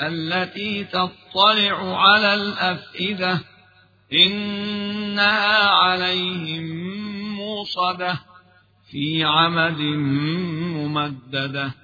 التي تطلع على الأفئدة إنها عليهم موصدة في عمد ممددة.